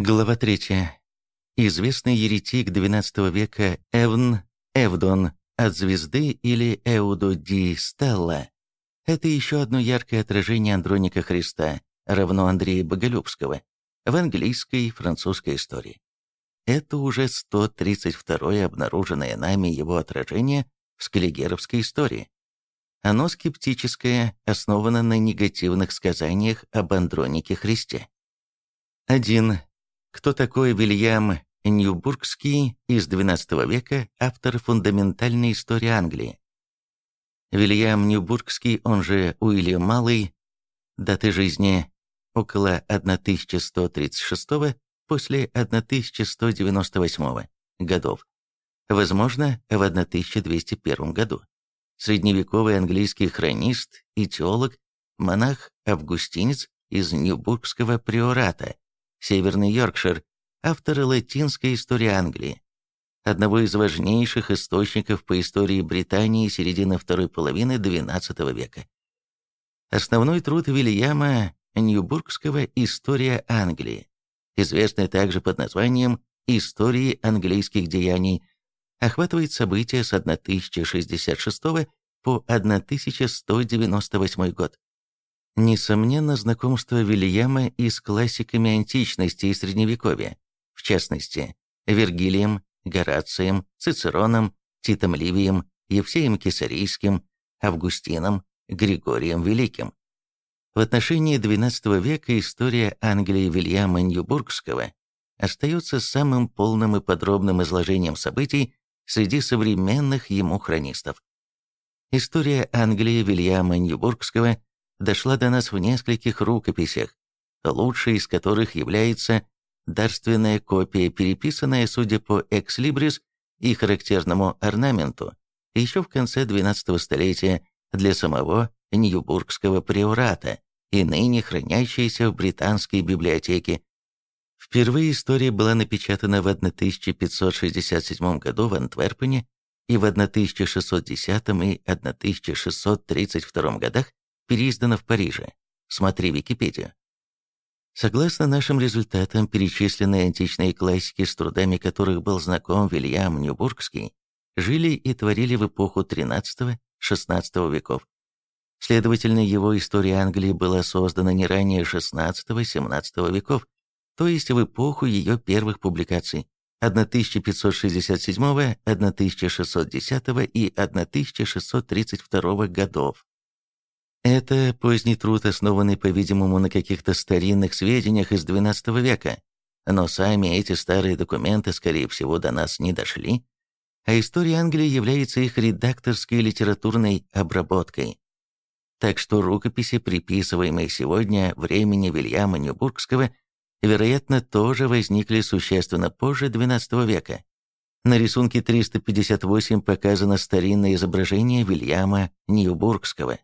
Глава 3. Известный еретик XII века Эвн Эвдон от звезды или Эудо ди Стелла – это еще одно яркое отражение Андроника Христа, равно Андрея Боголюбского, в английской и французской истории. Это уже 132-е обнаруженное нами его отражение в скаллигеровской истории. Оно скептическое, основано на негативных сказаниях об Андронике Христе. 1. Кто такой Вильям Ньюбургский из XII века, автор фундаментальной истории Англии? Вильям Ньюбургский, он же Уильям Малый, даты жизни около 1136 после 1198 годов, возможно, в 1201 году. Средневековый английский хронист и теолог, монах-августинец из Ньюбургского приората, Северный Йоркшир, автор латинской истории Англии, одного из важнейших источников по истории Британии середины второй половины XII века. Основной труд Вильяма Ньюбургского «История Англии», известный также под названием «Истории английских деяний», охватывает события с 1066 по 1198 год. Несомненно, знакомство Вильяма и с классиками античности и средневековья, в частности, Вергилием, Горацием, Цицероном, Титом Ливием, Евсеем Кесарийским, Августином, Григорием Великим. В отношении XII века история Англии Вильяма Ньюбургского остается самым полным и подробным изложением событий среди современных ему хронистов. История Англии Вильяма Ньюбургского дошла до нас в нескольких рукописях, лучшей из которых является дарственная копия, переписанная, судя по экслибрис и характерному орнаменту, еще в конце XII столетия для самого Ньюбургского приората и ныне хранящаяся в британской библиотеке. Впервые история была напечатана в 1567 году в Антверпене и в 1610 и 1632 годах переиздана в Париже. Смотри Википедию. Согласно нашим результатам, перечисленные античные классики, с трудами которых был знаком Вильям Ньюбургский, жили и творили в эпоху XIII-XVI веков. Следовательно, его история Англии была создана не ранее XVI-XVII веков, то есть в эпоху ее первых публикаций 1567, 1610 и 1632 годов. Это поздний труд, основанный, по-видимому, на каких-то старинных сведениях из XII века, но сами эти старые документы, скорее всего, до нас не дошли, а история Англии является их редакторской литературной обработкой. Так что рукописи, приписываемые сегодня времени Вильяма Ньюбургского, вероятно, тоже возникли существенно позже XII века. На рисунке 358 показано старинное изображение Вильяма Ньюбургского.